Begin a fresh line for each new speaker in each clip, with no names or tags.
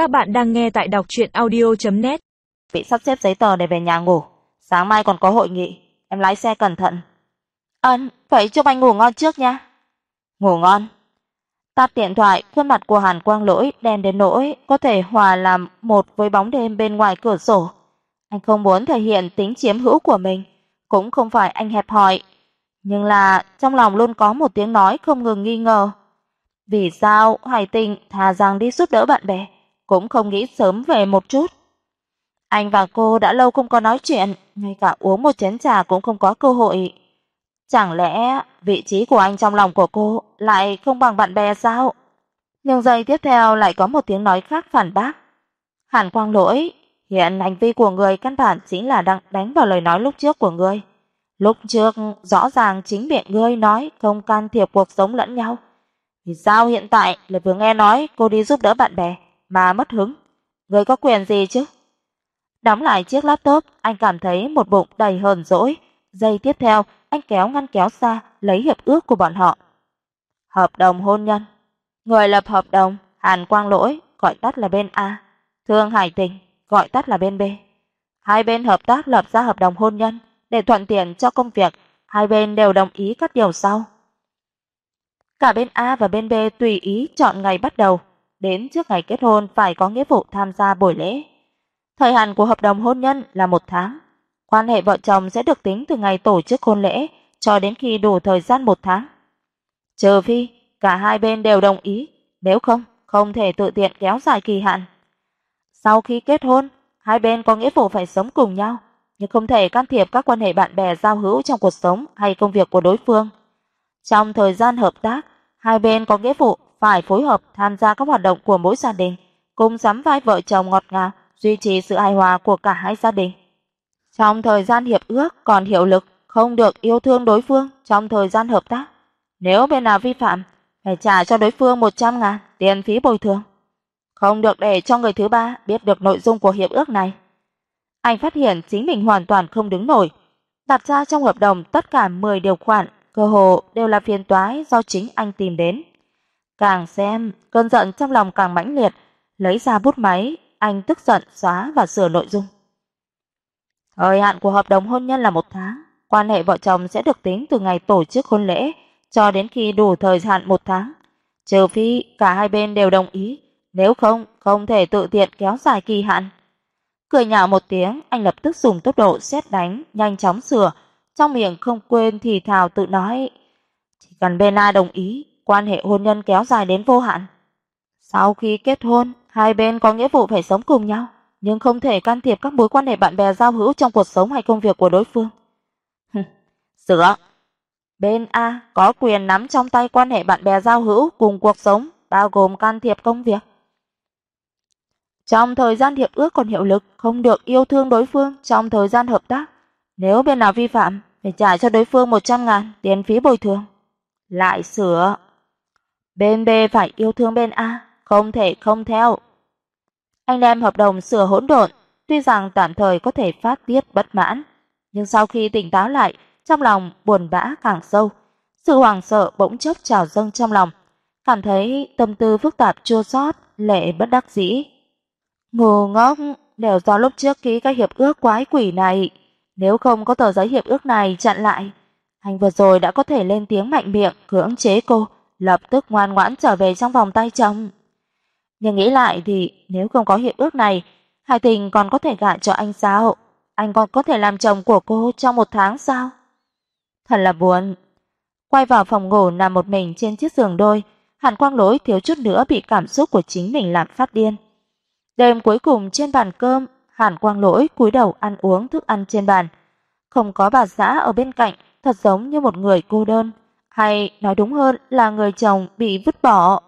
Các bạn đang nghe tại đọc chuyện audio.net
Bị sắp xếp giấy tờ để về nhà ngủ. Sáng mai còn có hội nghị, em lái xe cẩn thận. Ân, vậy chúc anh ngủ ngon trước nha. Ngủ ngon. Tắt điện thoại, khuôn mặt của Hàn Quang Lỗi đen đến nỗi có thể hòa làm một với bóng đêm bên ngoài cửa sổ. Anh không muốn thể hiện tính chiếm hữu của mình, cũng không phải anh hẹp hòi, nhưng là trong lòng luôn có một tiếng nói không ngừng nghi ngờ. Vì sao Hải Tình thà rằng đi giúp đỡ bạn bè, cũng không nghĩ sớm về một chút. Anh và cô đã lâu không có nói chuyện, ngay cả uống một chén trà cũng không có cơ hội. Chẳng lẽ vị trí của anh trong lòng của cô lại không bằng bạn bè sao? Nhưng giây tiếp theo lại có một tiếng nói khác phản bác. Hàn Quang Lỗi, hiện hành vi của người căn bản chính là đang đánh vào lời nói lúc trước của ngươi. Lúc trước rõ ràng chính miệng ngươi nói không can thiệp cuộc sống lẫn nhau. Vì sao hiện tại lại vừa nghe nói cô đi giúp đỡ bạn bè mà mất hứng? Ngươi có quyền gì chứ? Đóng lại chiếc laptop, anh cảm thấy một bụng đầy hờn dỗi. Giây tiếp theo, anh kéo ngăn kéo ra, lấy hiệp ước của bọn họ. Hợp đồng hôn nhân. Người lập hợp đồng, Hàn Quang Lỗi, gọi tắt là bên A, Thương Hải Tình, gọi tắt là bên B. Hai bên hợp tác lập ra hợp đồng hôn nhân để thuận tiện cho công việc, hai bên đều đồng ý các điều sau. Cả bên A và bên B tùy ý chọn ngày bắt đầu, đến trước ngày kết hôn phải có nghĩa vụ tham gia buổi lễ. Thời hạn của hợp đồng hôn nhân là một tháng. Quan hệ vợ chồng sẽ được tính từ ngày tổ chức hôn lễ cho đến khi đủ thời gian một tháng. Trừ phi cả hai bên đều đồng ý, nếu không không thể tự tiện kéo dài kỳ hạn. Sau khi kết hôn, hai bên có nghĩa vụ phải sống cùng nhau, nhưng không thể can thiệp các quan hệ bạn bè giao hữu trong cuộc sống hay công việc của đối phương. Trong thời gian hợp tác, hai bên có nghĩa vụ phải phối hợp tham gia các hoạt động của mỗi gia đình, cùng sắm vai vợ chồng ngọt ngào, duy trì sự hài hòa của cả hai gia đình. Trong thời gian hiệp ước còn hiệu lực, không được yêu thương đối phương trong thời gian hợp tác. Nếu bên nào vi phạm, phải trả cho đối phương 100 ngàn tiền phí bồi thường. Không được để cho người thứ ba biết được nội dung của hiệp ước này. Anh phát hiện chính mình hoàn toàn không đứng nổi. Đặt ra trong hợp đồng tất cả 10 điều khoản, cơ hồ đều là phiền toái do chính anh tìm đến. Càng xem, cơn giận trong lòng càng mãnh liệt, lấy ra bút máy, anh tức giận xóa và sửa nội dung. Thời hạn của hợp đồng hôn nhân là một tháng, quan hệ vợ chồng sẽ được tính từ ngày tổ chức hôn lễ cho đến khi đủ thời hạn một tháng, trừ phi cả hai bên đều đồng ý, nếu không không thể tự tiện kéo dài kỳ hạn. Cười nhạo một tiếng, anh lập tức dùng tốc độ xét đánh, nhanh chóng sửa, trong miệng không quên thì thào tự nói, chỉ cần bên A đồng ý, quan hệ hôn nhân kéo dài đến vô hạn. Sau khi kết hôn, hai bên có nghĩa vụ phải sống cùng nhau, nhưng không thể can thiệp các mối quan hệ bạn bè giao hữu trong cuộc sống hay công việc của đối phương. Sửa. Bên A có quyền nắm trong tay quan hệ bạn bè giao hữu cùng cuộc sống, bao gồm can thiệp công việc. Trong thời gian hiệp ước còn hiệu lực, không được yêu thương đối phương trong thời gian hợp tác. Nếu bên nào vi phạm, phải trả cho đối phương 100 ngàn tiền phí bồi thường. Lại sửa. Bên B phải yêu thương bên A, không thể không theo. Anh đem hợp đồng sửa hỗn độn, tuy rằng tạm thời có thể phát tiết bất mãn, nhưng sau khi tỉnh táo lại, trong lòng buồn bã càng sâu, sự hoảng sợ bỗng chốc trào dâng trong lòng, cảm thấy tâm tư phức tạp chua xót, lệ bất đắc dĩ. Ngu ngốc, đều do lúc trước ký cái hiệp ước quái quỷ này, nếu không có tờ giấy hiệp ước này chặn lại, anh vừa rồi đã có thể lên tiếng mạnh miệng cưỡng chế cô, lập tức ngoan ngoãn trở về trong vòng tay chồng. Nhưng nghĩ lại thì nếu không có hiệp ước này, Hải Tình còn có thể gả cho anh sao? Anh còn có thể làm chồng của cô trong một tháng sao? Thật là buồn. Quay vào phòng ngủ nằm một mình trên chiếc giường đôi, Hàn Quang Lỗi thiếu chút nữa bị cảm xúc của chính mình làm phát điên. Đêm cuối cùng trên bàn cơm, Hàn Quang Lỗi cúi đầu ăn uống thức ăn trên bàn, không có bà xã ở bên cạnh, thật giống như một người cô đơn, hay nói đúng hơn là người chồng bị vứt bỏ.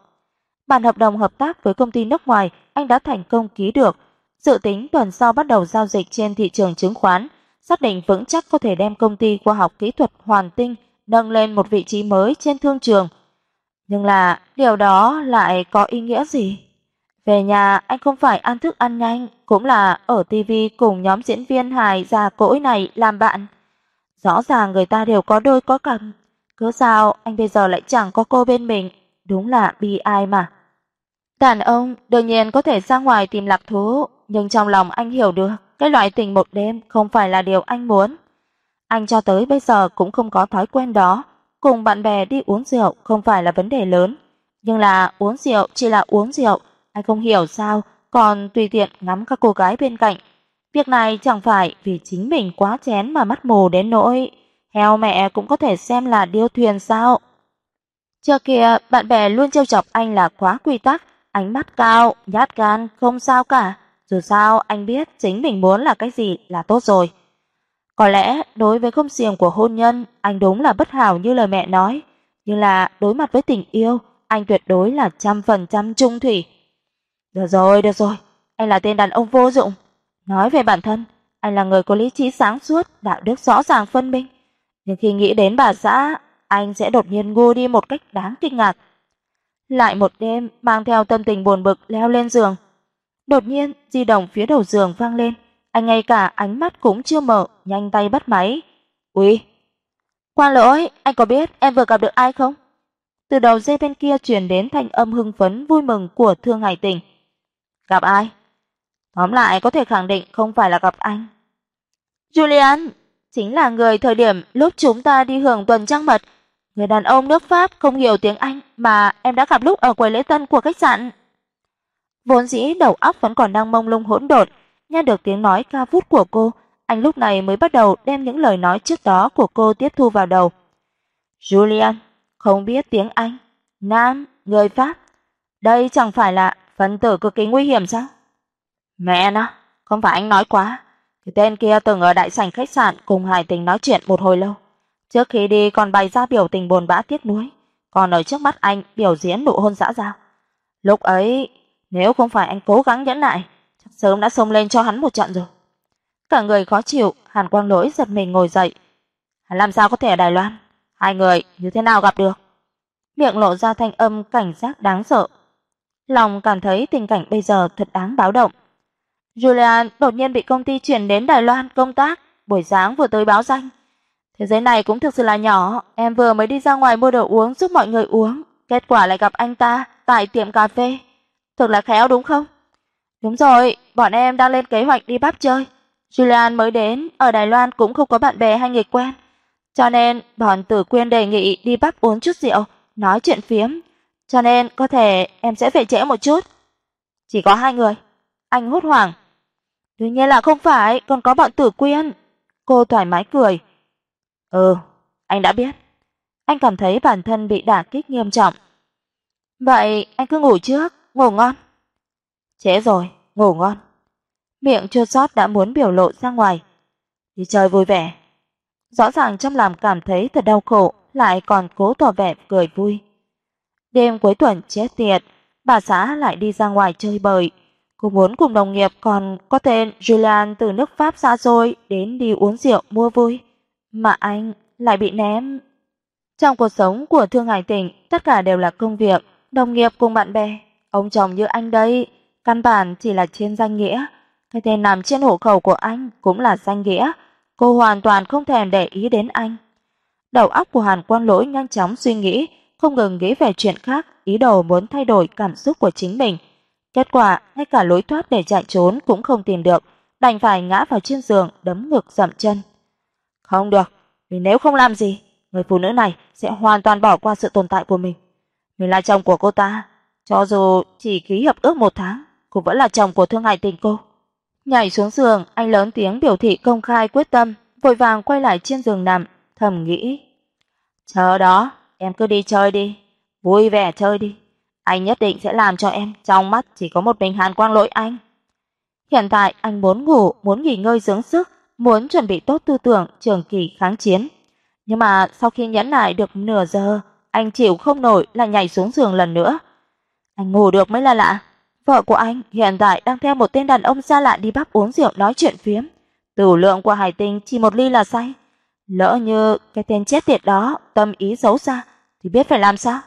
Bản hợp đồng hợp tác với công ty nước ngoài anh đã thành công ký được, dự tính tuần sau bắt đầu giao dịch trên thị trường chứng khoán, xác định vững chắc có thể đem công ty khoa học kỹ thuật Hoàn Tinh nâng lên một vị trí mới trên thương trường. Nhưng là điều đó lại có ý nghĩa gì? Về nhà anh không phải ăn thức ăn nhanh, cũng là ở tivi cùng nhóm diễn viên hài già cỗi này làm bạn. Rõ ràng người ta đều có đôi có cặp, cớ sao anh bây giờ lại chẳng có cô bên mình, đúng là bi ai mà. Đàn ông đương nhiên có thể ra ngoài tìm lạc thú, nhưng trong lòng anh hiểu được, cái loại tình một đêm không phải là điều anh muốn. Anh cho tới bây giờ cũng không có thói quen đó, cùng bạn bè đi uống rượu không phải là vấn đề lớn, nhưng là uống rượu chỉ là uống rượu, anh không hiểu sao còn tùy tiện ngắm các cô gái bên cạnh. Việc này chẳng phải vì chính mình quá chén mà mắt mù đến nỗi heo mẹ cũng có thể xem là điêu thuyền sao? Trước kia bạn bè luôn trêu chọc anh là quá quy tắc, ánh mắt cao, nhát gan, không sao cả. Dù sao anh biết chính mình muốn là cái gì là tốt rồi. Có lẽ đối với không xiềng của hôn nhân, anh đúng là bất hảo như lời mẹ nói, nhưng là đối mặt với tình yêu, anh tuyệt đối là trăm phần trăm trung thủy. Được rồi, được rồi, anh là tên đàn ông vô dụng. Nói về bản thân, anh là người có lý trí sáng suốt, đạo đức rõ ràng phân minh, nhưng khi nghĩ đến bà xã, anh sẽ đột nhiên ngu đi một cách đáng kinh ngạc. Lại một đêm mang theo tâm tình buồn bực leo lên giường. Đột nhiên, di động phía đầu giường vang lên, anh ngay cả ánh mắt cũng chưa mở, nhanh tay bắt máy. "Uy." "Quan lỗi, anh có biết em vừa gặp được ai không?" Từ đầu dây bên kia truyền đến thanh âm hưng phấn vui mừng của Thương Hải Tình. "Gặp ai?" Tóm lại có thể khẳng định không phải là gặp anh. Julian, chính là người thời điểm lúc chúng ta đi hưởng tuần trăng mật, người đàn ông nước Pháp không hiểu tiếng Anh mà em đã gặp lúc ở quầy lễ tân của khách sạn. Vốn dĩ đầu óc vẫn còn đang mông lung hỗn độn, nghe được tiếng nói ca vút của cô, anh lúc này mới bắt đầu đem những lời nói trước đó của cô tiếp thu vào đầu. Julian, không biết tiếng Anh, nam, người Pháp, đây chẳng phải là phần tử cực kỳ nguy hiểm sao? Mẹ nó, không phải anh nói quá. Tên kia từng ở đại sảnh khách sạn cùng Hải Tình nói chuyện một hồi lâu. Trước khi đi còn bày ra biểu tình buồn bã tiếc nuối, còn ở trước mắt anh biểu diễn nụ hôn dã dào. Lúc ấy, nếu không phải anh cố gắng nhẫn nại, chắc sớm đã xông lên cho hắn một trận rồi. Cả người khó chịu, Hàn Quang Lỗi giật mình ngồi dậy. Hắn làm sao có thể ở Đài Loan? Hai người như thế nào gặp được? Miệng lộ ra thanh âm cảnh giác đáng sợ. Lòng cảm thấy tình cảnh bây giờ thật đáng báo động. Julian đột nhiên bị công ty chuyển đến Đài Loan công tác, buổi sáng vừa tới báo danh. Thế giới này cũng thực sự là nhỏ, em vừa mới đi ra ngoài mua đồ uống giúp mọi người uống, kết quả lại gặp anh ta tại tiệm cà phê. Thật là khéo đúng không? Đúng rồi, bọn em đang lên kế hoạch đi pub chơi. Julian mới đến, ở Đài Loan cũng không có bạn bè hay người quen, cho nên bọn Tử Quyên đề nghị đi pub uống chút rượu, nói chuyện phiếm, cho nên có thể em sẽ về trễ một chút. Chỉ có hai người. Anh hốt hoảng. Đương nhiên là không phải, còn có bọn Tử Quyên. Cô thoải mái cười. Ừ, anh đã biết. Anh cảm thấy bản thân bị đả kích nghiêm trọng. Vậy anh cứ ngủ trước, ngủ ngon. Trễ rồi, ngủ ngon. Miệng chua xót đã muốn biểu lộ ra ngoài. Đi chơi vui vẻ. Rõ ràng trong lòng cảm thấy thật đau khổ, lại còn cố tỏ vẻ cười vui. Đêm cuối tuần chết tiệt, bà xã lại đi ra ngoài chơi bời. Cô muốn cùng đồng nghiệp còn có tên Julian từ nước Pháp xa xôi đến đi uống rượu mua vui, mà anh lại bị ném. Trong cuộc sống của Thương Hải Tỉnh, tất cả đều là công việc, đồng nghiệp cùng bạn bè, ông chồng như anh đây, căn bản chỉ là trên danh nghĩa, cái tên nằm trên hộ khẩu của anh cũng là danh nghĩa, cô hoàn toàn không thèm để ý đến anh. Đầu óc của Hàn Quan Lỗi nhanh chóng suy nghĩ, không ngừng nghĩ về chuyện khác, ý đồ muốn thay đổi cảm xúc của chính mình. Kết quả, ngay cả lối thoát để chạy trốn cũng không tìm được, đành phải ngã vào trên giường đấm ngực dậm chân. Không được, vì nếu không làm gì, người phụ nữ này sẽ hoàn toàn bỏ qua sự tồn tại của mình. Mình là chồng của cô ta, cho dù chỉ ký hợp ước một tháng, cũng vẫn là chồng của Thương Hải Tình cô. Nhảy xuống giường, anh lớn tiếng biểu thị công khai quyết tâm, vội vàng quay lại trên giường nằm, thầm nghĩ: "Chờ đó, em cứ đi chơi đi, vui vẻ chơi đi, anh nhất định sẽ làm cho em trong mắt chỉ có một mình Hàn Quang Lỗi anh." Hiện tại anh muốn ngủ, muốn nghỉ ngơi dưỡng sức, muốn chuẩn bị tốt tư tưởng trường kỳ kháng chiến. Nhưng mà sau khi nhẫn nại được nửa giờ, anh chịu không nổi là nhảy xuống giường lần nữa. Anh ngủ được mới là lạ. Vợ của anh hiện tại đang theo một tên đàn ông xa lạ đi bắp uống rượu nói chuyện phiếm. Tử lượng của Hải Tinh chỉ một ly là say. Lỡ như cái tên chết tiệt đó tâm ý xấu xa thì biết phải làm sao?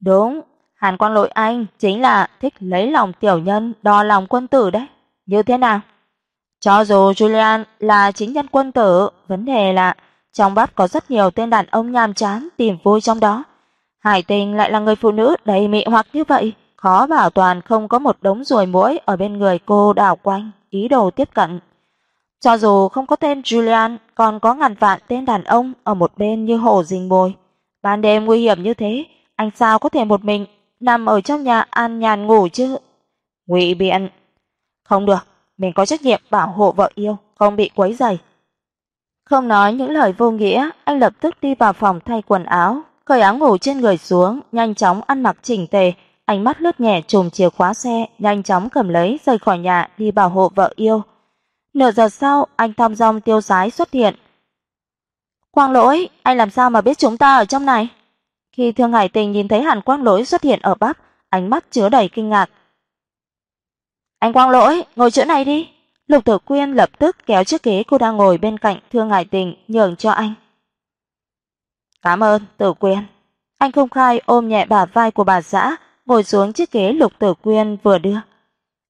Đúng, Hàn Quang Lỗi anh chính là thích lấy lòng tiểu nhân đo lòng quân tử đấy. Như thế nào? Cho dù Julian là chính nhân quân tử, vấn đề là trong bát có rất nhiều tên đàn ông nhàm chán tìm vui trong đó. Hải Tình lại là người phụ nữ đầy mị hoặc như vậy, khó bảo toàn không có một đống ruồi muỗi ở bên người cô đảo quanh, ý đồ tiếp cận. Cho dù không có tên Julian, còn có ngàn vạn tên đàn ông ở một bên như hổ rình mồi. Ban đêm nguy hiểm như thế, anh sao có thể một mình nằm ở trong nhà an nhàn ngủ chứ? Ngụy Biện, không được, mình có trách nhiệm bảo hộ vợ yêu, không bị quấy rầy. Không nói những lời vô nghĩa, anh lập tức đi vào phòng thay quần áo, cởi áo ngủ trên người xuống, nhanh chóng ăn mặc chỉnh tề, ánh mắt lướt nhẹ chùm chìa khóa xe, nhanh chóng cầm lấy rời khỏi nhà đi bảo hộ vợ yêu. Nửa giờ sau, anh thong dong tiêu sái xuất hiện. "Quang Lỗi, anh làm sao mà biết chúng ta ở trong này?" Khi Thương Hải Tình nhìn thấy Hàn Quang Lỗi xuất hiện ở bắc ánh mắt chứa đầy kinh ngạc. "Anh Quang Lỗi, ngồi chỗ này đi." Lục Tử Quyên lập tức kéo chiếc ghế cô đang ngồi bên cạnh Thương Hải Tình nhường cho anh. "Cảm ơn, Tử Quyên." Anh không khai ôm nhẹ bả vai của bà xã, ngồi xuống chiếc ghế Lục Tử Quyên vừa đưa.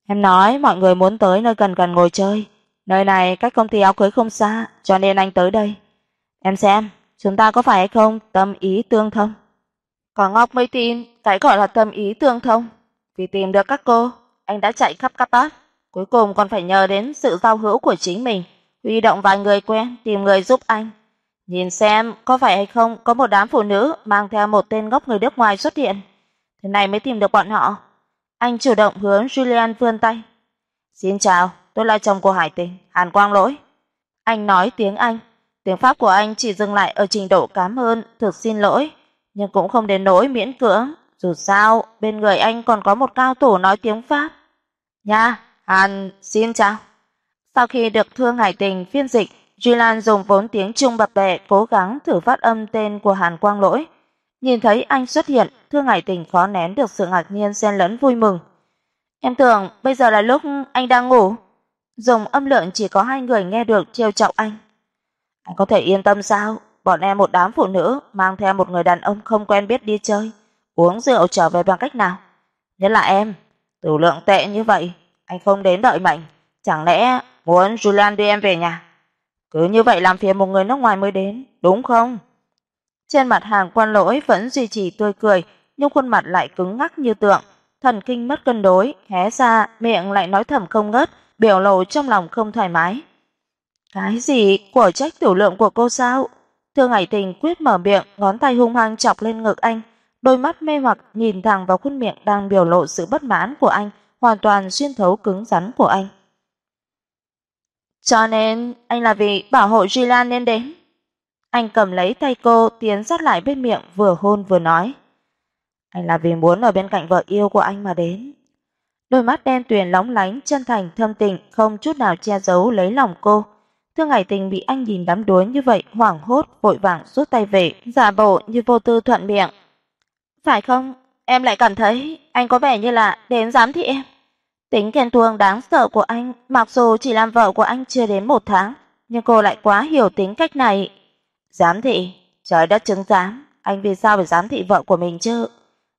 "Em nói mọi người muốn tới nơi gần gần ngồi chơi, nơi này cách công ty áo cưới không xa, cho nên anh tới đây. Em xem, chúng ta có phải hay không tâm ý tương thông?" Có Ngọc mới tin cái gọi là tâm ý tương thông, vì tìm được các cô, anh đã chạy khắp các Qatar, cuối cùng còn phải nhờ đến sự giao hữu của chính mình, huy động vài người quen tìm người giúp anh. Nhìn xem có phải hay không có một đám phụ nữ mang theo một tên gốc người nước ngoài xuất hiện. Thế này mới tìm được bọn họ. Anh chủ động hướng Julian vươn tay. "Xin chào, tôi là chồng của Hải Tình, Hàn Quang Lỗi." Anh nói tiếng Anh, tiếng Pháp của anh chỉ dừng lại ở trình độ cảm ơn, thực xin lỗi nhưng cũng không đến nỗi miễn cưỡng, dù sao bên người anh còn có một cao thủ nói tiếng Pháp. "Nha, Hàn, xin chào." Sau khi được Thương Hải Tình phiên dịch, Julian dùng vốn tiếng Trung bập bẹ cố gắng thử phát âm tên của Hàn Quang Lỗi. Nhìn thấy anh xuất hiện, Thương Hải Tình khó nén được sự ngạc nhiên xen lẫn vui mừng. "Em tưởng bây giờ là lúc anh đang ngủ." Dùng âm lượng chỉ có hai người nghe được trêu chọc anh. "Anh có thể yên tâm sao? Bọn em một đám phụ nữ mang theo một người đàn ông không quen biết đi chơi, uống rượu trở về bằng cách nào? Nhất là em, tử lượng tệ như vậy, anh không đến đợi mệnh, chẳng lẽ muốn Julian đưa em về nhà? Cứ như vậy làm phiền một người nước ngoài mới đến, đúng không? Trên mặt Hàng Quan Lỗi vẫn duy trì tươi cười, nhưng khuôn mặt lại cứng ngắc như tượng, thần kinh mất cân đối, hé ra, miệng lại nói thầm không ngớt, biểu lộ trong lòng không thoải mái. Cái gì? Của trách tiểu lượng của cô sao? Thương Hải Tình quyết mở miệng, ngón tay hung hăng chọc lên ngực anh, đôi mắt mê hoặc nhìn thẳng vào khuôn miệng đang biểu lộ sự bất mãn của anh, hoàn toàn xuyên thấu cứng rắn của anh. Cho nên anh là vì bảo hộ Jilan nên đến. Anh cầm lấy tay cô tiến sát lại bên miệng vừa hôn vừa nói. Anh là vì muốn ở bên cạnh vợ yêu của anh mà đến. Đôi mắt đen tuyền lóng lánh, chân thành thâm tình, không chút nào che giấu lấy lòng cô. Thương Hải Tình bị anh nhìn đắm đuối như vậy, hoảng hốt vội vàng rút tay về, giả bộ như vô tư thuận miệng. "Phải không? Em lại cảm thấy anh có vẻ như là đến giám thị em." Tính ghen tuông đáng sợ của anh, mặc dù chỉ làm vợ của anh chưa đến một tháng, nhưng cô lại quá hiểu tính cách này. Giám thị, trời đất chứng giám, anh vì sao phải giám thị vợ của mình chứ?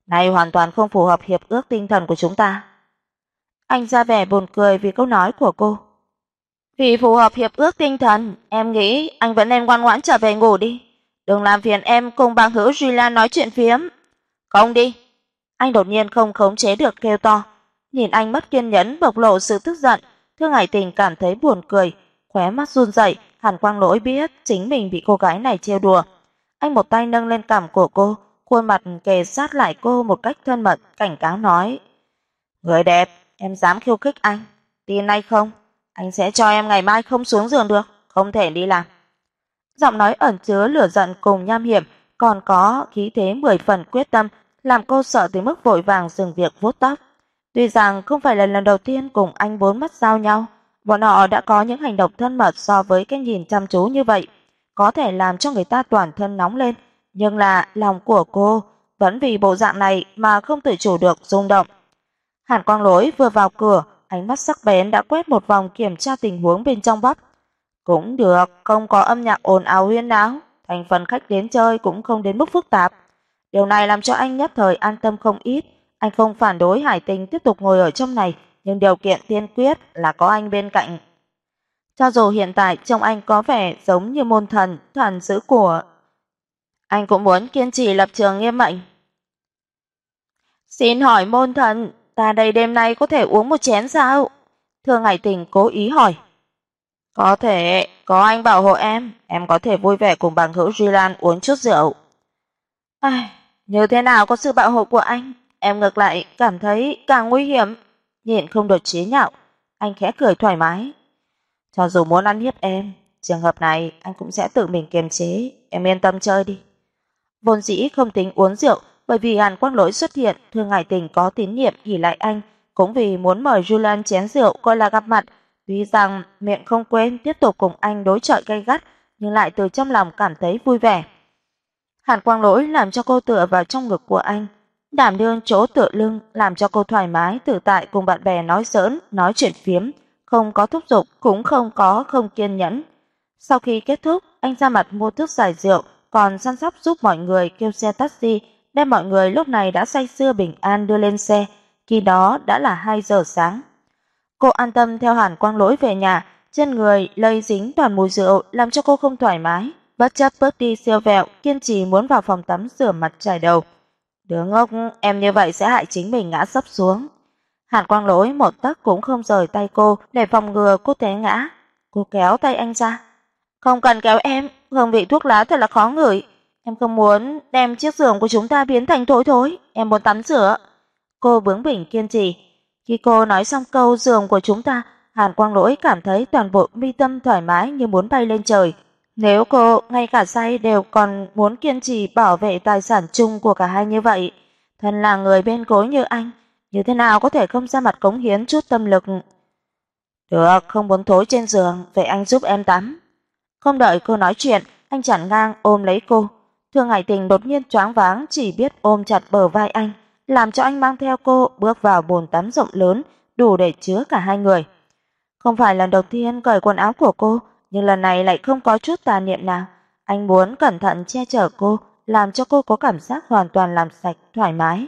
Này hoàn toàn không phù hợp hiệp ước tinh thần của chúng ta. Anh ra vẻ buồn cười vì câu nói của cô. Vì phù hợp hiệp ước tinh thần, em nghĩ anh vẫn nên ngoan ngoãn trở về ngủ đi. Đừng làm phiền em cùng bằng hữu Julia nói chuyện phiếm. Không đi. Anh đột nhiên không khống chế được kêu to. Nhìn anh mất kiên nhẫn bộc lộ sự tức giận, Thương Hải Tình cảm thấy buồn cười, khóe mắt run rẩy, Hàn Quang Lỗi biết chính mình bị cô gái này trêu đùa. Anh một tay nâng lên cằm của cô, khuôn mặt kề sát lại cô một cách thân mật, cảnh cáo nói: "Người đẹp, em dám khiêu khích anh, tin hay không?" Anh sẽ cho em ngày mai không xuống giường được, không thể đi làm." Giọng nói ẩn chứa lửa giận cùng nham hiểm, còn có khí thế mười phần quyết tâm, làm cô sợ tới mức vội vàng dừng việc vuốt tóc. Tuy rằng không phải là lần đầu tiên cùng anh bốn mắt giao nhau, bọn họ đã có những hành động thân mật so với cái nhìn chăm chú như vậy, có thể làm cho người ta toàn thân nóng lên, nhưng là lòng của cô vẫn vì bộ dạng này mà không tự chủ được rung động. Hàn Quang Lỗi vừa vào cửa, ánh mắt sắc bén đã quét một vòng kiểm tra tình huống bên trong bắp. Cũng được, không có âm nhạc ồn ào huyên náo, thành phần khách đến chơi cũng không đến mức phức tạp. Điều này làm cho anh nhất thời an tâm không ít, anh không phản đối Hải Tình tiếp tục ngồi ở trong này, nhưng điều kiện tiên quyết là có anh bên cạnh. Cho dù hiện tại trông anh có vẻ giống như môn thần, thần giữ của, anh cũng muốn kiên trì lập trường nghiêm mạnh Xin hỏi môn thần, ta đây đêm nay có thể uống một chén sao? Thương Hải Tình cố ý hỏi. Có thể, có anh bảo hộ em, em có thể vui vẻ cùng bằng hữu Jilan uống chút rượu. Ai, như thế nào có sự bảo hộ của anh, em ngược lại cảm thấy càng nguy hiểm. Nhịn không được chế nhạo, anh khẽ cười thoải mái. Cho dù muốn ăn hiếp em, trường hợp này anh cũng sẽ tự mình kiềm chế, em yên tâm chơi đi. Vốn dĩ không tính uống rượu, bởi vì Hàn Quang Lỗi xuất hiện, Thương Hải Tình có tín nhiệm ỷ lại anh, cũng vì muốn mời Julian chén rượu coi là gặp mặt, tuy rằng miệng không quên tiếp tục cùng anh đối chọi gay gắt, nhưng lại từ trong lòng cảm thấy vui vẻ. Hàn Quang Lỗi làm cho cô tựa vào trong ngực của anh, đảm đương chỗ tựa lưng làm cho cô thoải mái tự tại cùng bạn bè nói giỡn, nói chuyện phiếm, không có thúc giục cũng không có không kiên nhẫn. Sau khi kết thúc, anh ra mặt mua thức giải rượu, còn săn sóc giúp mọi người kêu xe taxi, đem mọi người lúc này đã say sưa bình an đưa lên xe, khi đó đã là 2 giờ sáng. Cô an tâm theo Hàn Quang Lỗi về nhà, trên người lây dính toàn mùi rượu làm cho cô không thoải mái, bất chấp bước đi siêu vẹo, kiên trì muốn vào phòng tắm rửa mặt chải đầu. Đứa ngốc, em như vậy sẽ hại chính mình ngã sấp xuống. Hàn Quang Lỗi một tấc cũng không rời tay cô để phòng ngừa cô té ngã. Cô kéo tay anh ra. "Không cần kéo em, hương vị thuốc lá thật là khó ngửi. Em không muốn đem chiếc giường của chúng ta biến thành thối thối, em muốn tắm rửa." Cô bướng bỉnh kiên trì. Khi cô nói xong câu giường của chúng ta, Hàn Quang Lỗi cảm thấy toàn bộ mi tâm thoải mái như muốn bay lên trời. Nếu cô ngay cả say đều còn muốn kiên trì bảo vệ tài sản chung của cả hai như vậy, thân là người bên cối như anh, như thế nào có thể không ra mặt cống hiến chút tâm lực. Được, không muốn thối trên giường, vậy anh giúp em tắm. Không đợi cô nói chuyện, anh chặn ngang ôm lấy cô. Thương Hải Tình đột nhiên choáng váng chỉ biết ôm chặt bờ vai anh, làm cho anh mang theo cô bước vào bồn tắm rộng lớn, đủ để chứa cả hai người. Không phải lần đầu tiên cởi quần áo của cô, nhưng lần này lại không có chút tà niệm nào. Anh muốn cẩn thận che chở cô, làm cho cô có cảm giác hoàn toàn làm sạch, thoải mái.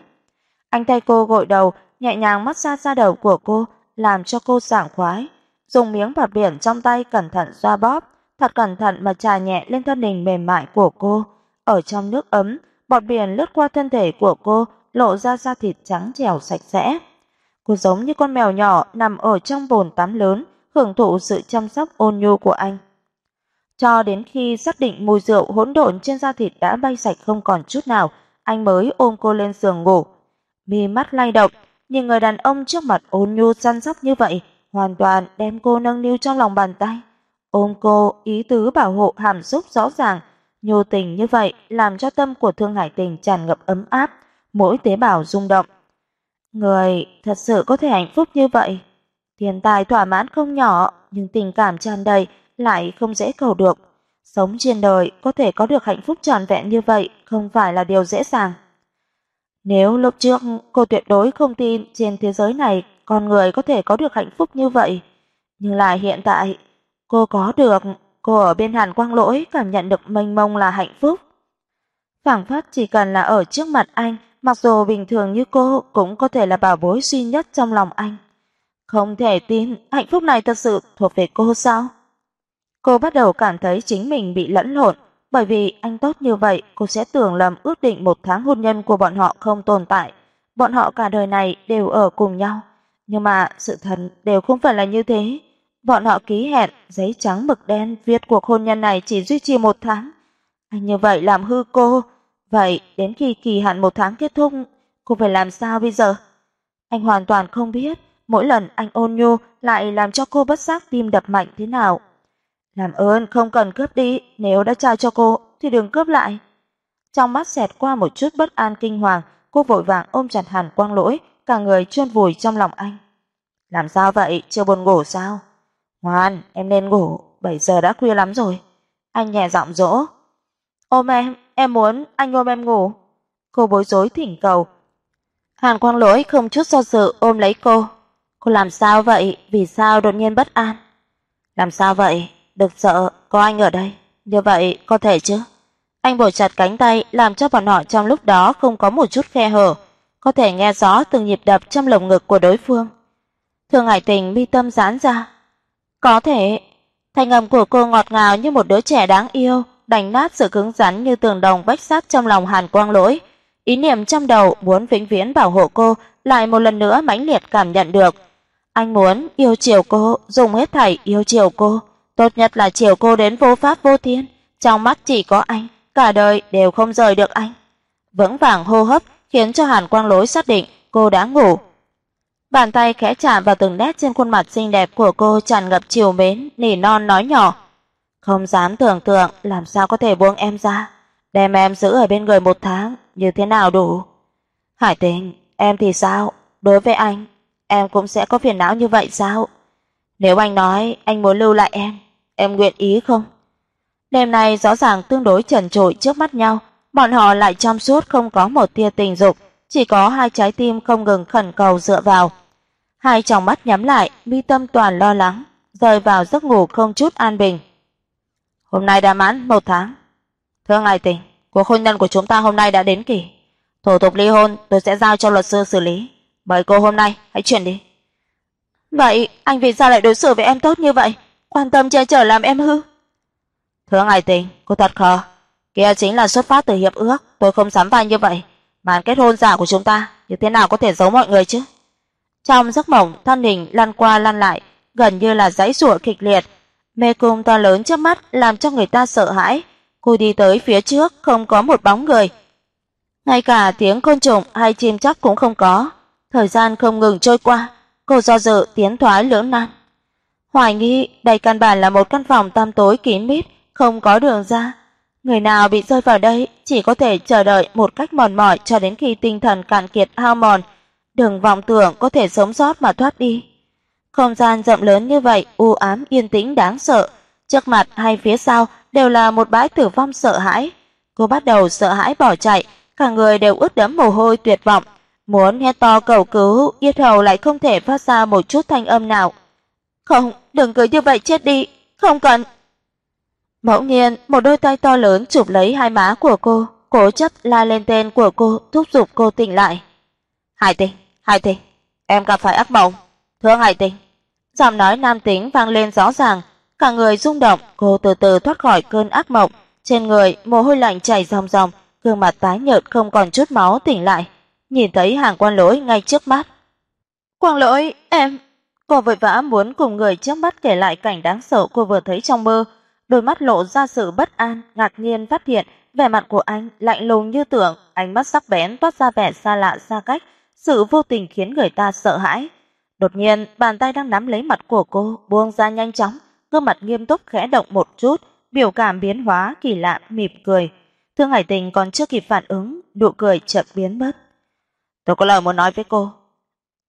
Anh thay cô gội đầu, nhẹ nhàng massage da đầu của cô, làm cho cô sảng khoái, dùng miếng bọt biển trong tay cẩn thận xoa bóp, thật cẩn thận mà chà nhẹ lên thân hình mềm mại của cô. Ở trong nước ấm, bọt biển lướt qua thân thể của cô, lộ ra da thịt trắng trẻo sạch sẽ. Cô giống như con mèo nhỏ nằm ở trong bồn tắm lớn, hưởng thụ sự chăm sóc ôn nhu của anh. Cho đến khi xác định mùi rượu hỗn độn trên da thịt đã bay sạch không còn chút nào, anh mới ôm cô lên giường ngủ. Mi mắt lay động, nhìn người đàn ông trước mặt ôn nhu săn sóc như vậy, hoàn toàn đem cô nâng niu trong lòng bàn tay. Ôm cô, ý tứ bảo hộ hàm xúc rõ ràng, nhu tình như vậy làm cho tâm của Thương Hải Tình tràn ngập ấm áp, mỗi tế bào rung động. Người thật sự có thể hạnh phúc như vậy. Tiền tài thỏa mãn không nhỏ, nhưng tình cảm tràn đầy lại không dễ cầu được. Sống trên đời có thể có được hạnh phúc trọn vẹn như vậy không phải là điều dễ dàng. Nếu lúc trước cô tuyệt đối không tin trên thế giới này con người có thể có được hạnh phúc như vậy, nhưng lại hiện tại cô có được, cô ở bên Hàn Quang Lỗi cảm nhận được mênh mông là hạnh phúc. Phảng phất chỉ cần là ở trước mặt anh, mặc dù bình thường như cô cũng có thể là bảo bối duy nhất trong lòng anh. Không thể tin, hạnh phúc này thật sự thuộc về cô sao? Cô bắt đầu cảm thấy chính mình bị lẫn lộn, bởi vì anh tốt như vậy, cô sẽ tưởng lầm ước định một tháng hôn nhân của bọn họ không tồn tại. Bọn họ cả đời này đều ở cùng nhau, nhưng mà sự thật đều không phải là như thế. Bọn họ ký hẹn, giấy trắng mực đen viết cuộc hôn nhân này chỉ duy trì một tháng. Anh như vậy làm hư cô, vậy đến khi kỳ hạn một tháng kết thúc, cô phải làm sao bây giờ? Anh hoàn toàn không biết, mỗi lần anh ôn nhu lại làm cho cô bất giác tim đập mạnh thế nào. Làm ơn không cần cướp đi, nếu đã trao cho cô thì đừng cướp lại. Trong mắt xẹt qua một chút bất an kinh hoàng, cô vội vàng ôm chặt Hàn Quang Lỗi, cả người chôn vùi trong lòng anh. Làm sao vậy, chưa buồn ngủ sao? Ngoan, em nên ngủ, 7 giờ đã khuya lắm rồi. Anh nhẹ giọng dỗ. Ôm em, em muốn anh ôm em ngủ. Cô bối rối thỉnh cầu. Hàn Quang Lỗi không chút do dự ôm lấy cô. Cô làm sao vậy? Vì sao đột nhiên bất an? Làm sao vậy? Đừng sợ, có anh ở đây. Như vậy có thể chứ? Anh bổ chặt cánh tay làm cho bọn họ trong lúc đó không có một chút khe hở, có thể nghe rõ từng nhịp đập trong lồng ngực của đối phương. Thương Hải Tình mi tâm giãn ra. Có thể, thanh âm của cô ngọt ngào như một đứa trẻ đáng yêu, đánh nát sự cứng rắn như tường đồng vách sắt trong lòng Hàn Quang Lỗi, ý niệm trong đầu muốn vĩnh viễn bảo hộ cô lại một lần nữa mãnh liệt cảm nhận được. Anh muốn yêu chiều cô, dùng hết thảy yêu chiều cô, tốt nhất là chiều cô đến vô pháp vô thiên, trong mắt chỉ có anh, cả đời đều không rời được anh. Vững vàng hô hấp khiến cho Hàn Quang Lỗi xác định cô đã ngủ. Bàn tay khẽ chạm vào từng nét trên khuôn mặt xinh đẹp của cô tràn ngập chiều mến, nỉ non nói nhỏ: "Không dám tưởng tượng làm sao có thể buông em ra, đem em giữ ở bên người một tháng, như thế nào đủ?" "Hải Tình, em thì sao? Đối với anh, em cũng sẽ có phiền não như vậy sao? Nếu anh nói anh muốn lưu lại em, em nguyện ý không?" Đêm nay rõ ràng tương đối trần trội trước mắt nhau, bọn họ lại trong suốt không có một tia tình dục, chỉ có hai trái tim không ngừng khẩn cầu dựa vào. Hai tròng mắt nhắm lại, mi tâm toàn lo lắng, rơi vào giấc ngủ không chút an bình. Hôm nay đã mãn một tháng. Thưa ngài tình, cuộc hôn nhân của chúng ta hôm nay đã đến kỳ. Thủ tục ly hôn tôi sẽ giao cho luật sư xử lý. Mời cô hôm nay hãy chuyển đi. Vậy anh vì sao lại đối xử với em tốt như vậy? Quan tâm che chở làm em hư? Thưa ngài tình, cô thật khờ. Kia chính là xuất phát từ hiệp ước, tôi không dám vai như vậy. Màn kết hôn giả của chúng ta như thế nào có thể giấu mọi người chứ? Trong giấc mộng, thân hình lăn qua lăn lại, gần như là giãy giụa kịch liệt. Mê cung to lớn trước mắt làm cho người ta sợ hãi. Cô đi tới phía trước không có một bóng người. Ngay cả tiếng côn trùng hay chim chóc cũng không có. Thời gian không ngừng trôi qua, cô do dự tiến thoái lưỡng nan. Hoài nghi đây căn bản là một căn phòng tăm tối kín mít, không có đường ra. Người nào bị rơi vào đây chỉ có thể chờ đợi một cách mòn mỏi cho đến khi tinh thần cạn kiệt hao mòn, đừng vọng tưởng có thể sống sót mà thoát đi. Không gian rộng lớn như vậy, u ám yên tĩnh đáng sợ, trước mặt hay phía sau đều là một bãi tử vong sợ hãi. Cô bắt đầu sợ hãi bỏ chạy, cả người đều ướt đẫm mồ hôi tuyệt vọng, muốn hét to cầu cứu, yết hầu lại không thể phát ra một chút thanh âm nào. "Không, đừng cứ như vậy chết đi, không cần." Bỗng nhiên, một đôi tay to lớn chụp lấy hai má của cô, cố chấp la lên tên của cô, thúc giục cô tỉnh lại. "Hải Tình, Hải Tình, em gặp phải ác mộng." thương Hải Tình." Giọng nói nam tính vang lên rõ ràng, cả người rung động, cô từ từ thoát khỏi cơn ác mộng, trên người mồ hôi lạnh chảy ròng ròng, gương mặt tái nhợt không còn chút máu tỉnh lại, nhìn thấy hàng quan lỗi ngay trước mắt. "Quang lỗi, em." Cô vội vã muốn cùng người trước mắt kể lại cảnh đáng sợ cô vừa thấy trong mơ, đôi mắt lộ ra sự bất an, ngạc nhiên phát hiện vẻ mặt của anh lạnh lùng như tưởng, ánh mắt sắc bén toát ra vẻ xa lạ xa cách, sự vô tình khiến người ta sợ hãi. Đột nhiên, bàn tay đang nắm lấy mặt của cô buông ra nhanh chóng, gương mặt nghiêm túc khẽ động một chút, biểu cảm biến hóa kỳ lạ mỉm cười. Thương Hải Tình còn chưa kịp phản ứng, nụ cười chợt biến mất. "Tôi có lời muốn nói với cô."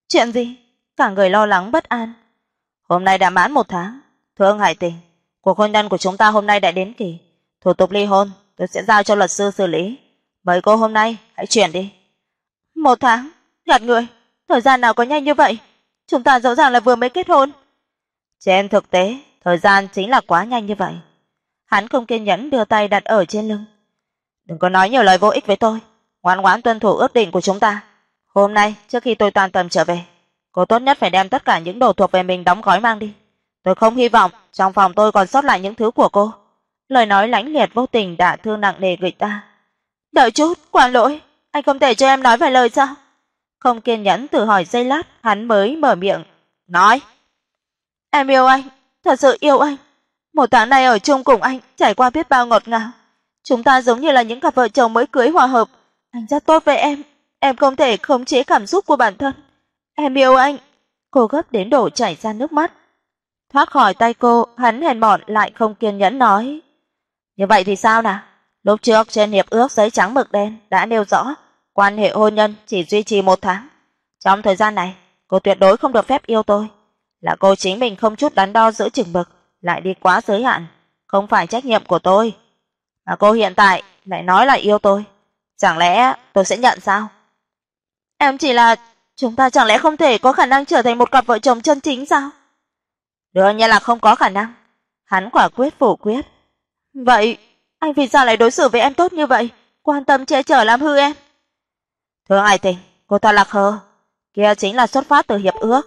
"Chuyện gì?" Cả người lo lắng bất an. "Hôm nay đã mãn một tháng, Thương Hải Tình, cuộc hôn nhân của chúng ta hôm nay đã đến kỳ, thủ tục ly hôn tôi sẽ giao cho luật sư xử lý. Mời cô hôm nay hãy chuyển đi." "Một tháng? Gạt người, thời gian nào có nhanh như vậy? Chúng ta rõ ràng là vừa mới kết hôn." Trên thực tế, thời gian chính là quá nhanh như vậy. Hắn không kiên nhẫn đưa tay đặt ở trên lưng. "Đừng có nói nhiều lời vô ích với tôi, ngoan ngoãn tuân thủ ước định của chúng ta. Hôm nay trước khi tôi toàn tâm trở về, cô tốt nhất phải đem tất cả những đồ thuộc về mình đóng gói mang đi. Tôi không hy vọng trong phòng tôi còn sót lại những thứ của cô." Lời nói lãnh liệt vô tình đã thương nặng nề người ta. "Đợi chút, quan lỗi, anh không thể cho em nói vài lời sao?" Không kiên nhẫn tự hỏi giây lát, hắn mới mở miệng, "Nói." "Em yêu anh, thật sự yêu anh. Một tháng nay ở chung cùng anh, trải qua biết bao ngọt ngào. Chúng ta giống như là những cặp vợ chồng mới cưới hòa hợp. Anh rất tốt với em, em không thể khống chế cảm xúc của bản thân. Em yêu anh." Cô gấp đến đổ chảy ra nước mắt. Thoát khỏi tay cô, hắn hèn mọn lại không kiên nhẫn nói, "Như vậy thì sao nào? Lúc trước trên hiệp ước giấy trắng mực đen đã nêu rõ quan hệ hôn nhân chỉ duy trì một tháng. Trong thời gian này, cô tuyệt đối không được phép yêu tôi. Là cô chính mình không chút đắn đo giữ chừng mực, lại đi quá giới hạn, không phải trách nhiệm của tôi. Mà cô hiện tại lại nói là yêu tôi, chẳng lẽ tôi sẽ nhận sao? Em chỉ là chúng ta chẳng lẽ không thể có khả năng trở thành một cặp vợ chồng chân chính sao? Đương nhiên là không có khả năng. Hắn quả quyết phủ quyết. Vậy, anh vì sao lại đối xử với em tốt như vậy, quan tâm che chở làm hư em? Thưa Hải Tình, cô ta là khờ, kia chính là xuất phát từ hiệp ước.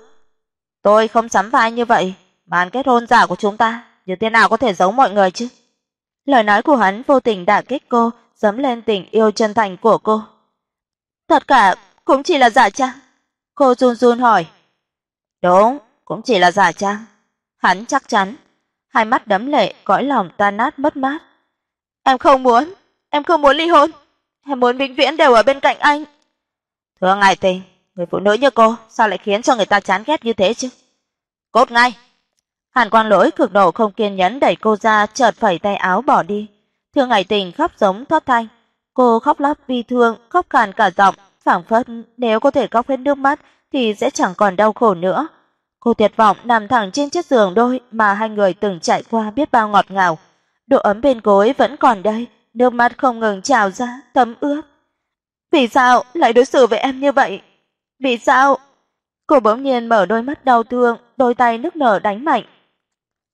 Tôi không sắm vai như vậy, màn kết hôn giả của chúng ta, như thế nào có thể giấu mọi người chứ? Lời nói của hắn vô tình đả kích cô, dẫm lên tình yêu chân thành của cô. Tất cả cũng chỉ là giả trang. Cô run run hỏi. Đúng, cũng chỉ là giả trang. Hắn chắc chắn, hai mắt đẫm lệ, cõi lòng tan nát mất mát. Em không muốn, em không muốn ly hôn. Em muốn vĩnh viễn đều ở bên cạnh anh. Thưa ngài tình, người phụ nữ như cô sao lại khiến cho người ta chán ghét như thế chứ? Cốt ngay. Hàn Quang Lỗi cực độ không kiên nhẫn đẩy cô ra, chợt phẩy tay áo bỏ đi. thưa ngài Tình khóc giống thoát thanh. Cô khóc lóc bi thương, khóc càn cả giọng, phảng phất nếu có thể khóc hết nước mắt thì sẽ chẳng còn đau khổ nữa. Cô tuyệt vọng nằm thẳng trên chiếc giường đôi mà hai người từng trải qua biết bao ngọt ngào. Độ ấm bên gối vẫn còn đây, nước mắt không ngừng trào ra, thấm ướt. Vì sao lại đối xử với em như vậy? Vì sao? Cô bỗng nhiên mở đôi mắt đau thương, đôi tay nức nở đánh mạnh.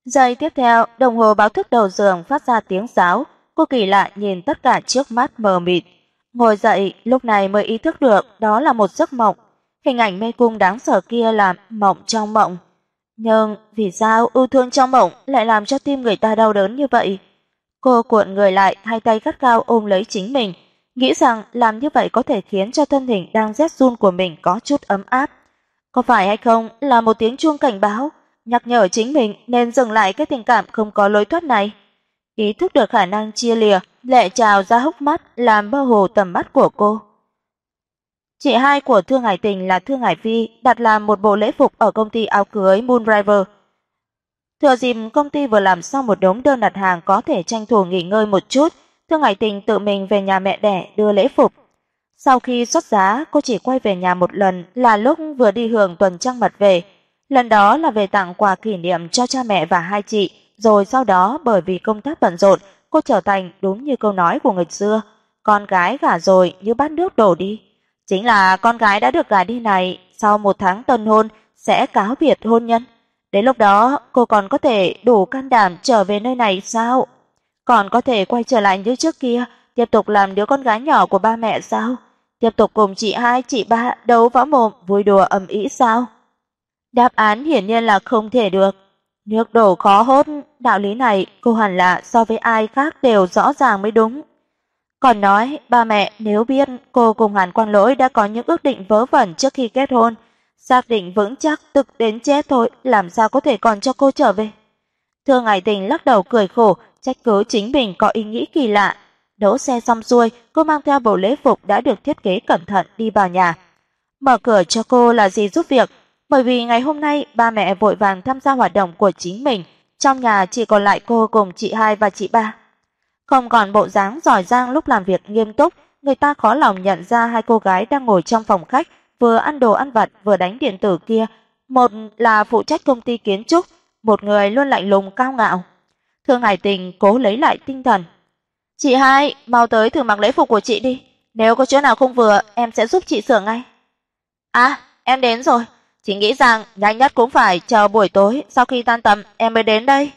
Giây tiếp theo, đồng hồ báo thức đầu giường phát ra tiếng giáo, cô kỳ lạ nhìn tất cả trước mắt mờ mịt. Ngồi dậy, lúc này mới ý thức được đó là một giấc mộng. Hình ảnh mê cung đáng sợ kia là mộng trong mộng. Nhưng vì sao ưu thương trong mộng lại làm cho tim người ta đau đớn như vậy? Cô cuộn người lại, hai tay gắt gao ôm lấy chính mình, nghĩ rằng làm như vậy có thể khiến cho thân hình đang rét run của mình có chút ấm áp. Có phải hay không là một tiếng chuông cảnh báo, nhắc nhở chính mình nên dừng lại cái tình cảm không có lối thoát này. Ý thức được khả năng chia lìa, lệ trào ra hốc mắt làm mơ hồ tầm mắt của cô. Chị hai của Thương Hải Tình là Thương Hải Phi đặt làm một bộ lễ phục ở công ty áo cưới Moonriver. Thừa dịp công ty vừa làm xong một đống đơn đặt hàng có thể tranh thủ nghỉ ngơi một chút, Thương Hải Tình tự mình về nhà mẹ đẻ đưa lễ phục. Sau khi xuất giá, cô chỉ quay về nhà một lần là lúc vừa đi hưởng tuần trăng mật về. Lần đó là về tặng quà kỷ niệm cho cha mẹ và hai chị, rồi sau đó bởi vì công tác bận rộn, cô trở thành đúng như câu nói của người xưa, con gái gả rồi như bát nước đổ đi. Chính là con gái đã được gả đi này, sau một tháng tân hôn sẽ cáo biệt hôn nhân. Đến lúc đó, cô còn có thể đủ can đảm trở về nơi này sao? Còn có thể quay trở lại như trước kia, tiếp tục làm đứa con gái nhỏ của ba mẹ sao? Tiếp tục cùng chị hai, chị ba đấu võ mồm, vui đùa ầm ĩ sao? Đáp án hiển nhiên là không thể được. Nước đổ khó hốt, đạo lý này cô hẳn là so với ai khác đều rõ ràng mới đúng. Còn nói, ba mẹ nếu biết cô cùng Hàn Quang Lỗi đã có những ước định vớ vẩn trước khi kết hôn, xác định vững chắc tức đến chết thôi, làm sao có thể còn cho cô trở về. Thương Ngải Tình lắc đầu cười khổ, trách cứ chính mình có ý nghĩ kỳ lạ. Đỗ xe xong xuôi, cô mang theo bộ lễ phục đã được thiết kế cẩn thận đi vào nhà. Mở cửa cho cô là gì giúp việc, bởi vì ngày hôm nay ba mẹ vội vàng tham gia hoạt động của chính mình, trong nhà chỉ còn lại cô cùng chị hai và chị ba. Không còn bộ dáng giỏi giang lúc làm việc nghiêm túc, người ta khó lòng nhận ra hai cô gái đang ngồi trong phòng khách, vừa ăn đồ ăn vặt vừa đánh điện tử kia, một là phụ trách công ty kiến trúc, một người luôn lạnh lùng cao ngạo. Thương Hải Tình cố lấy lại tinh thần. "Chị hai, mau tới thử mặc lễ phục của chị đi, nếu có chỗ nào không vừa, em sẽ giúp chị sửa ngay." "À, em đến rồi, chị nghĩ rằng nhanh nhất cũng phải chờ buổi tối sau khi tan tầm em mới đến đây."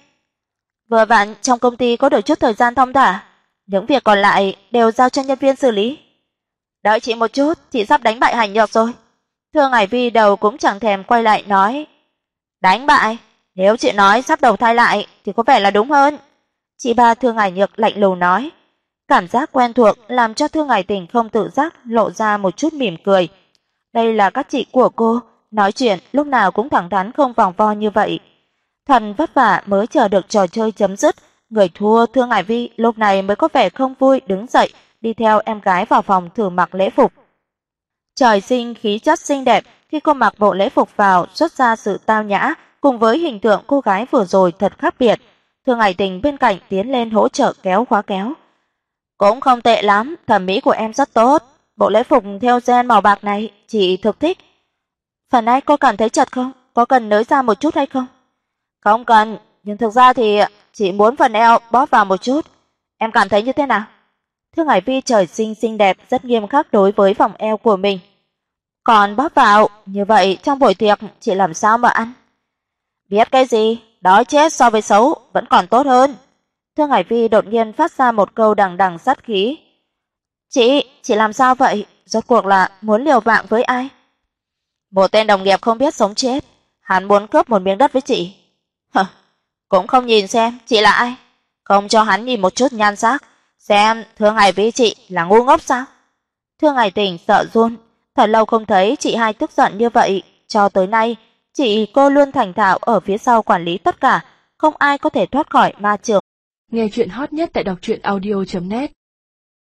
Vừa vặn trong công ty có được chút thời gian thông thả, những việc còn lại đều giao cho nhân viên xử lý. Đợi chị một chút, chị sắp đánh bại Hành Nhược rồi. Thương Hải Vi đầu cũng chẳng thèm quay lại nói, "Đánh bại? Nếu chị nói sắp đầu thai lại thì có vẻ là đúng hơn." Chị ba Thương Hải Nhược lạnh lùng nói. Cảm giác quen thuộc làm cho Thương Hải Tình không tự giác lộ ra một chút mỉm cười. Đây là các chị của cô, nói chuyện lúc nào cũng thẳng thắn không vòng vo như vậy. Thần vất vả mới chờ được trò chơi chấm dứt, người thua Thương Hải Vi lúc này mới có vẻ không vui đứng dậy, đi theo em gái vào phòng thử mặc lễ phục. Trời sinh khí chất xinh đẹp, khi cô mặc bộ lễ phục vào xuất ra sự tao nhã, cùng với hình tượng cô gái vừa rồi thật khác biệt. Thương Hải Tình bên cạnh tiến lên hỗ trợ kéo khóa kéo. Cũng không tệ lắm, thẩm mỹ của em rất tốt, bộ lễ phục theo gen màu bạc này chị thực thích. Phần này cô cảm thấy chật không? Có cần nới ra một chút hay không? Không cần, nhưng thực ra thì chị muốn phần eo bóp vào một chút. Em cảm thấy như thế nào? Thương Hải Vi trời sinh xinh đẹp rất nghiêm khắc đối với vòng eo của mình. Còn bóp vào, như vậy trong buổi tiệc chị làm sao mà ăn? Biết cái gì, đói chết so với xấu vẫn còn tốt hơn. Thương Hải Vi đột nhiên phát ra một câu đằng đằng sát khí. "Chị, chị làm sao vậy? Rốt cuộc là muốn liều mạng với ai?" Một tên đồng nghiệp không biết sống chết, hắn muốn cướp một miếng đất với chị. Hả? Cũng không nhìn xem chị là ai, không cho hắn nhìn một chút nhan sắc, xem Thương Hải với chị là ngu ngốc sao? Thương Ngày Tình sợ run, thật lâu không thấy chị hai tức giận như vậy, cho tới nay, chị cô luôn thành thạo ở phía sau quản lý tất cả, không ai có thể thoát khỏi ma trường.
Nghe chuyện hot nhất tại đọc truyện audio net